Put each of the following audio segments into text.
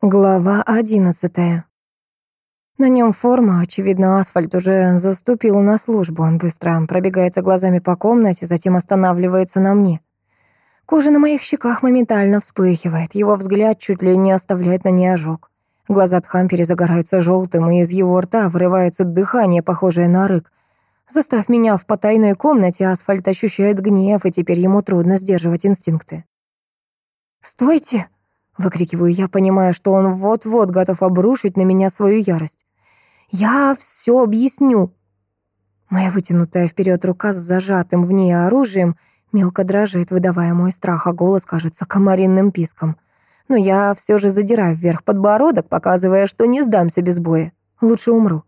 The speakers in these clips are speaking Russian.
Глава одиннадцатая. На нем форма, очевидно, асфальт уже заступил на службу. Он быстро пробегается глазами по комнате, затем останавливается на мне. Кожа на моих щеках моментально вспыхивает, его взгляд чуть ли не оставляет на ней ожог. Глаза Тхампери загораются желтым, и из его рта вырывается дыхание, похожее на рык. Заставь меня в потайной комнате, асфальт ощущает гнев, и теперь ему трудно сдерживать инстинкты. «Стойте!» Выкрикиваю я, понимая, что он вот-вот готов обрушить на меня свою ярость. «Я все объясню!» Моя вытянутая вперед рука с зажатым в ней оружием мелко дрожит, выдавая мой страх, а голос кажется комаринным писком. Но я все же задираю вверх подбородок, показывая, что не сдамся без боя. Лучше умру.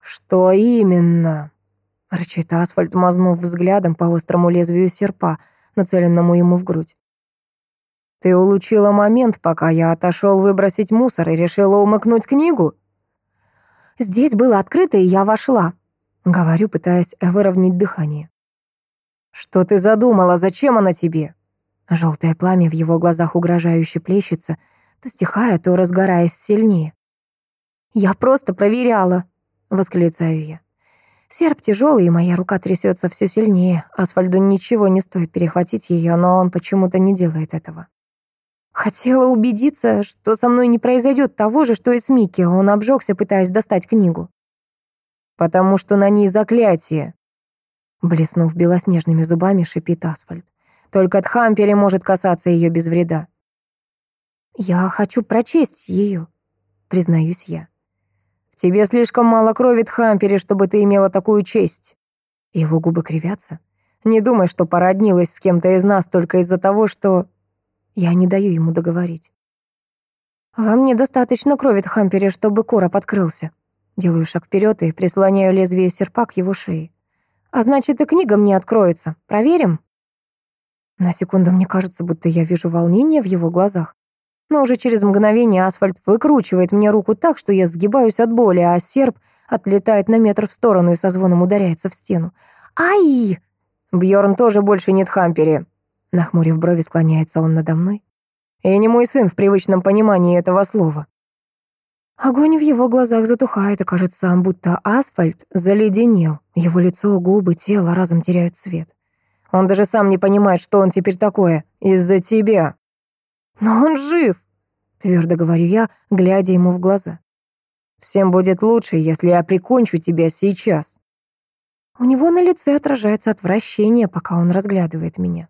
«Что именно?» — рычит асфальт, мазнув взглядом по острому лезвию серпа, нацеленному ему в грудь. Ты улучила момент, пока я отошел выбросить мусор и решила умыкнуть книгу? Здесь было открыто, и я вошла. Говорю, пытаясь выровнять дыхание. Что ты задумала? Зачем она тебе? Желтое пламя в его глазах угрожающе плещется, то стихая, то разгораясь сильнее. «Я просто проверяла», — восклицаю я. Серп тяжелый, и моя рука трясется все сильнее. Асфальду ничего не стоит перехватить ее, но он почему-то не делает этого. Хотела убедиться, что со мной не произойдет того же, что и с Микки. Он обжегся, пытаясь достать книгу. «Потому что на ней заклятие», — блеснув белоснежными зубами, шипит асфальт. «Только Тхампери может касаться ее без вреда». «Я хочу прочесть ее», — признаюсь я. «В тебе слишком мало крови Тхампери, чтобы ты имела такую честь». Его губы кривятся. «Не думай, что породнилась с кем-то из нас только из-за того, что я не даю ему договорить. «Вам недостаточно крови, Хампере, чтобы короб открылся». Делаю шаг вперед и прислоняю лезвие серпа к его шее. «А значит, и книга мне откроется. Проверим?» На секунду мне кажется, будто я вижу волнение в его глазах. Но уже через мгновение асфальт выкручивает мне руку так, что я сгибаюсь от боли, а серп отлетает на метр в сторону и со звоном ударяется в стену. «Ай!» Бьорн тоже больше нет Хампере. Нахмурив брови, склоняется он надо мной. «Я не мой сын в привычном понимании этого слова». Огонь в его глазах затухает, и кажется, будто асфальт заледенел. Его лицо, губы, тело разом теряют цвет. Он даже сам не понимает, что он теперь такое. Из-за тебя. Но он жив, твердо говорю я, глядя ему в глаза. Всем будет лучше, если я прикончу тебя сейчас. У него на лице отражается отвращение, пока он разглядывает меня.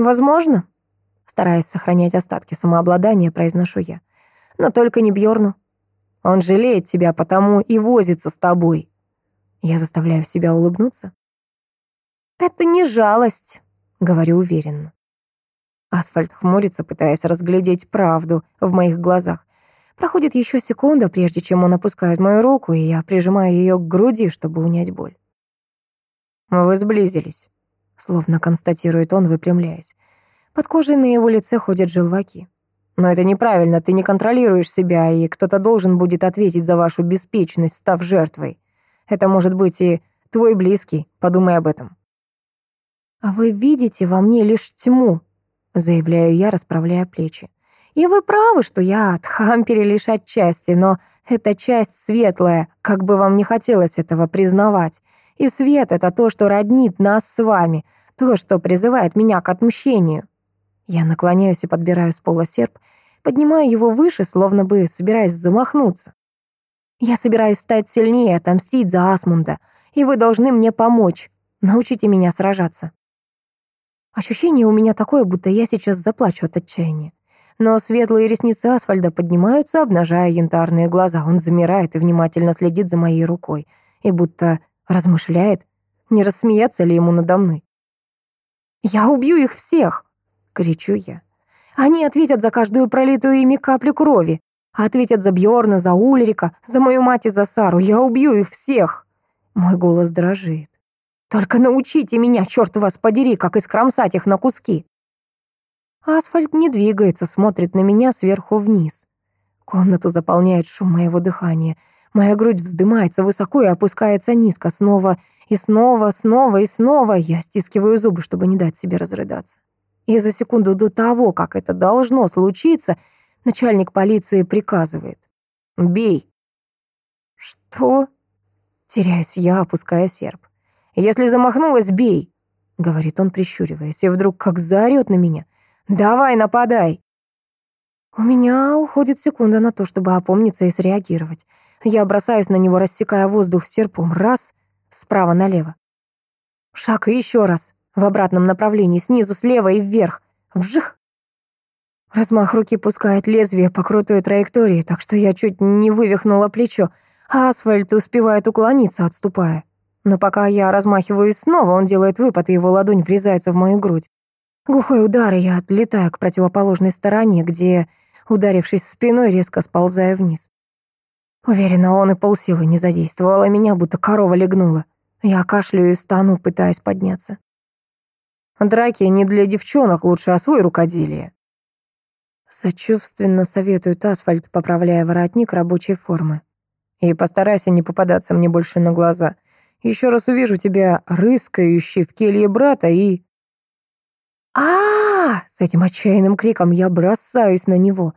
«Возможно», — стараясь сохранять остатки самообладания, произношу я. «Но только не Бьорну. Он жалеет тебя, потому и возится с тобой». Я заставляю себя улыбнуться. «Это не жалость», — говорю уверенно. Асфальт хмурится, пытаясь разглядеть правду в моих глазах. Проходит еще секунда, прежде чем он опускает мою руку, и я прижимаю ее к груди, чтобы унять боль. «Вы сблизились», словно констатирует он, выпрямляясь. Под кожей на его лице ходят желваки. Но это неправильно, ты не контролируешь себя, и кто-то должен будет ответить за вашу беспечность, став жертвой. Это может быть и твой близкий, подумай об этом. «А вы видите во мне лишь тьму», — заявляю я, расправляя плечи. «И вы правы, что я от Хампери лишь отчасти, но эта часть светлая, как бы вам не хотелось этого признавать. И свет — это то, что роднит нас с вами, то, что призывает меня к отмщению. Я наклоняюсь и подбираю с пола серп, поднимаю его выше, словно бы собираясь замахнуться. Я собираюсь стать сильнее, отомстить за Асмунда, и вы должны мне помочь. Научите меня сражаться. Ощущение у меня такое, будто я сейчас заплачу от отчаяния. Но светлые ресницы Асфальда поднимаются, обнажая янтарные глаза. Он замирает и внимательно следит за моей рукой. И будто Размышляет, не рассмеяться ли ему надо мной. «Я убью их всех!» — кричу я. «Они ответят за каждую пролитую ими каплю крови. Ответят за Бьорна, за Ульрика, за мою мать и за Сару. Я убью их всех!» Мой голос дрожит. «Только научите меня, черт вас подери, как искромсать их на куски!» Асфальт не двигается, смотрит на меня сверху вниз. Комнату заполняет шум моего дыхания — Моя грудь вздымается высоко и опускается низко, снова и снова, снова и снова. Я стискиваю зубы, чтобы не дать себе разрыдаться. И за секунду до того, как это должно случиться, Начальник полиции приказывает. «Бей». «Что?» Теряюсь я, опуская серп. «Если замахнулась, бей», — говорит он, прищуриваясь, и вдруг как заорет на меня. «Давай, нападай!» У меня уходит секунда на то, чтобы опомниться и среагировать. Я бросаюсь на него, рассекая воздух серпом. Раз, справа налево. Шаг и еще раз. В обратном направлении, снизу, слева и вверх. Вжих! Размах руки пускает лезвие по крутой траектории, так что я чуть не вывихнула плечо, а асфальт успевает уклониться, отступая. Но пока я размахиваюсь снова, он делает выпад, и его ладонь врезается в мою грудь. Глухой удар, и я отлетаю к противоположной стороне, где, ударившись спиной, резко сползаю вниз. Уверена, он и полсилы не задействовал, а меня будто корова легнула. Я кашляю и стану, пытаясь подняться. Драки не для девчонок, лучше освой рукоделие. Сочувственно советует асфальт, поправляя воротник рабочей формы. И постарайся не попадаться мне больше на глаза. Еще раз увижу тебя рыскающий в келье брата и... а, -а, -а С этим отчаянным криком я бросаюсь на него.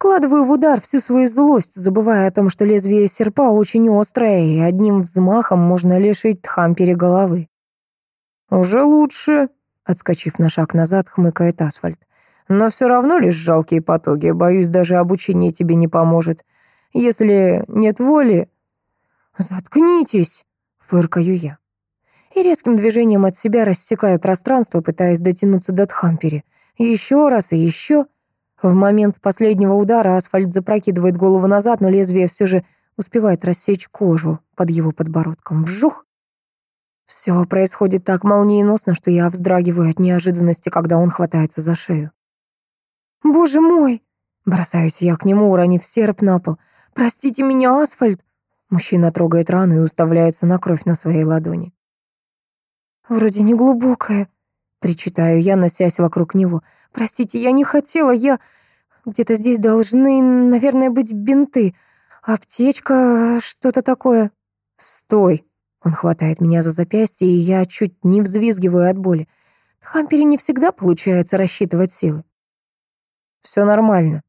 Вкладываю в удар всю свою злость, забывая о том, что лезвие серпа очень острое, и одним взмахом можно лишить Тхампери головы. «Уже лучше», — отскочив на шаг назад, хмыкает асфальт. Но все равно лишь жалкие потуги. Боюсь, даже обучение тебе не поможет. Если нет воли... Заткнитесь, фыркаю я. И резким движением от себя рассекаю пространство, пытаясь дотянуться до Тхампери. Еще раз и еще. В момент последнего удара асфальт запрокидывает голову назад, но лезвие все же успевает рассечь кожу под его подбородком. Вжух! Все происходит так молниеносно, что я вздрагиваю от неожиданности, когда он хватается за шею. «Боже мой!» Бросаюсь я к нему, уронив серп на пол. «Простите меня, асфальт!» Мужчина трогает рану и уставляется на кровь на своей ладони. «Вроде не глубокая», — причитаю я, носясь вокруг него. «Простите, я не хотела, я... Где-то здесь должны, наверное, быть бинты. Аптечка, что-то такое». «Стой!» Он хватает меня за запястье, и я чуть не взвизгиваю от боли. Хампере не всегда получается рассчитывать силы. Все нормально.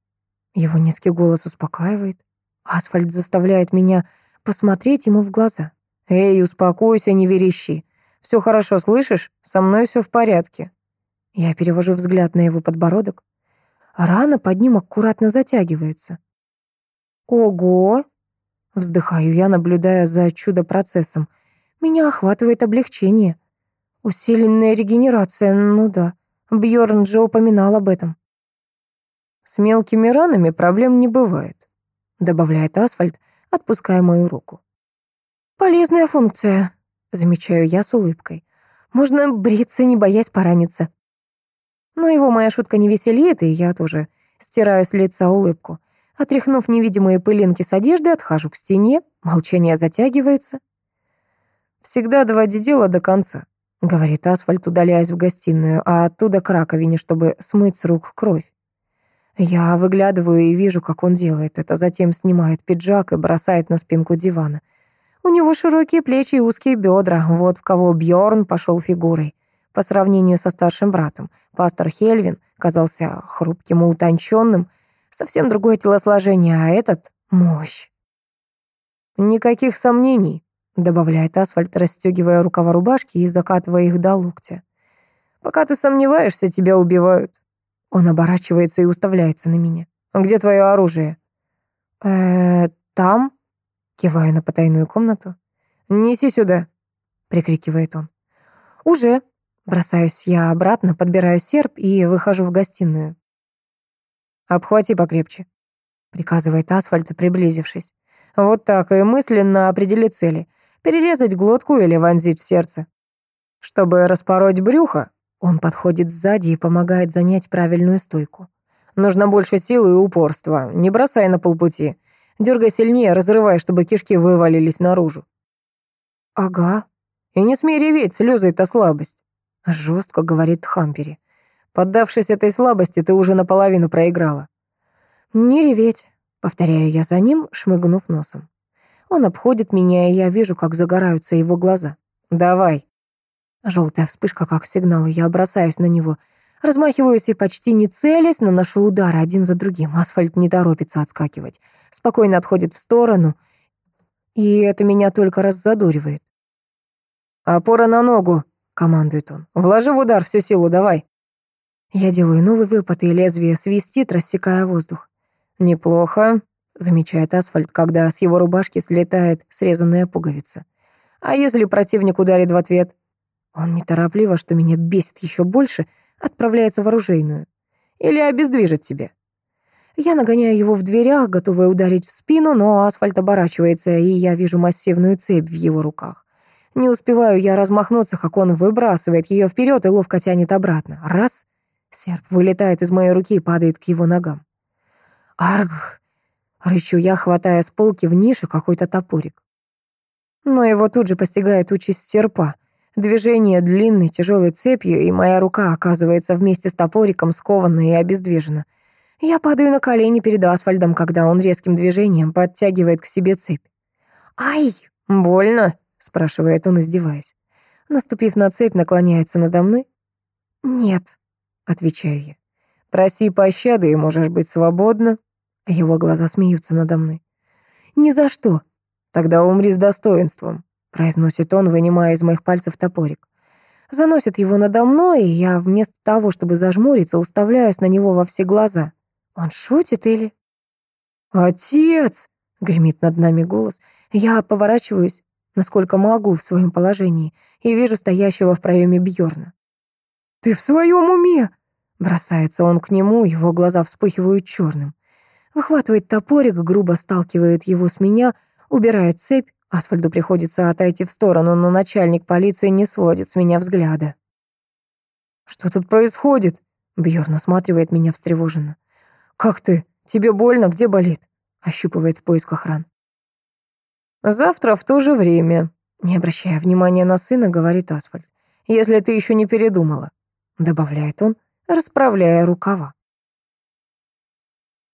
Его низкий голос успокаивает. Асфальт заставляет меня посмотреть ему в глаза. «Эй, успокойся, не верещи. Все хорошо, слышишь? Со мной все в порядке». Я перевожу взгляд на его подбородок. Рана под ним аккуратно затягивается. «Ого!» — вздыхаю я, наблюдая за чудо-процессом. Меня охватывает облегчение. Усиленная регенерация, ну да. Бьорн же упоминал об этом. С мелкими ранами проблем не бывает, добавляет асфальт, отпуская мою руку. Полезная функция, замечаю я с улыбкой. Можно бриться, не боясь пораниться. Но его моя шутка не веселит, и я тоже стираю с лица улыбку. Отряхнув невидимые пылинки с одежды, отхожу к стене, молчание затягивается. «Всегда доводи дело до конца», — говорит асфальт, удаляясь в гостиную, а оттуда к раковине, чтобы смыть с рук кровь. Я выглядываю и вижу, как он делает это, затем снимает пиджак и бросает на спинку дивана. У него широкие плечи и узкие бедра, вот в кого Бьорн пошел фигурой. По сравнению со старшим братом, пастор Хельвин казался хрупким и утонченным, совсем другое телосложение, а этот — мощь. «Никаких сомнений», — добавляет Асфальт, расстегивая рукава рубашки и закатывая их до локтя. «Пока ты сомневаешься, тебя убивают. Он оборачивается и уставляется на меня. «Где твое оружие?» «Э, там?» Киваю на потайную комнату. «Неси сюда!» прикрикивает он. «Уже!» Бросаюсь я обратно, подбираю серп и выхожу в гостиную. «Обхвати покрепче», — приказывает асфальт, приблизившись. «Вот так и мысленно определи цели. Перерезать глотку или вонзить в сердце. Чтобы распороть брюхо, он подходит сзади и помогает занять правильную стойку. Нужно больше силы и упорства. Не бросай на полпути. Дергай сильнее, разрывай, чтобы кишки вывалились наружу. Ага. И не смей реветь, слезы — это слабость. Жестко говорит Хампери. Поддавшись этой слабости, ты уже наполовину проиграла. Не реветь, повторяю я за ним, шмыгнув носом. Он обходит меня, и я вижу, как загораются его глаза. Давай. Желтая вспышка, как сигнал, и я бросаюсь на него. Размахиваюсь и почти не целясь, наношу удары один за другим. Асфальт не торопится отскакивать. Спокойно отходит в сторону, и это меня только раззадоривает. «Опора на ногу», — командует он. «Вложи в удар всю силу, давай». Я делаю новый выпад, и лезвие свистит, рассекая воздух. «Неплохо», — замечает асфальт, когда с его рубашки слетает срезанная пуговица. «А если противник ударит в ответ?» Он неторопливо, что меня бесит еще больше, отправляется в оружейную. Или обездвижит тебя. Я нагоняю его в дверях, готовая ударить в спину, но асфальт оборачивается, и я вижу массивную цепь в его руках. Не успеваю я размахнуться, как он выбрасывает ее вперед и ловко тянет обратно. Раз — серп вылетает из моей руки и падает к его ногам. «Арг!» — рычу я, хватая с полки в нише какой-то топорик. Но его тут же постигает участь серпа. Движение длинной тяжелой цепью, и моя рука оказывается вместе с топориком скована и обездвижена. Я падаю на колени перед асфальтом, когда он резким движением подтягивает к себе цепь. «Ай, больно?» — спрашивает он, издеваясь. Наступив на цепь, наклоняется надо мной. «Нет», — отвечаю я. «Проси пощады, и можешь быть свободна». Его глаза смеются надо мной. «Ни за что». «Тогда умри с достоинством», — произносит он, вынимая из моих пальцев топорик. Заносит его надо мной, и я вместо того, чтобы зажмуриться, уставляюсь на него во все глаза. Он шутит или... «Отец!» — гремит над нами голос. Я поворачиваюсь, насколько могу в своем положении, и вижу стоящего в проеме Бьорна. «Ты в своем уме?» Бросается он к нему, его глаза вспыхивают черным. Выхватывает топорик, грубо сталкивает его с меня, убирает цепь. Асфальту приходится отойти в сторону, но начальник полиции не сводит с меня взгляда. «Что тут происходит?» Бьорн осматривает меня встревоженно. «Как ты? Тебе больно? Где болит?» Ощупывает в поисках ран. «Завтра в то же время», не обращая внимания на сына, говорит Асфальт. «Если ты еще не передумала», добавляет он, расправляя рукава.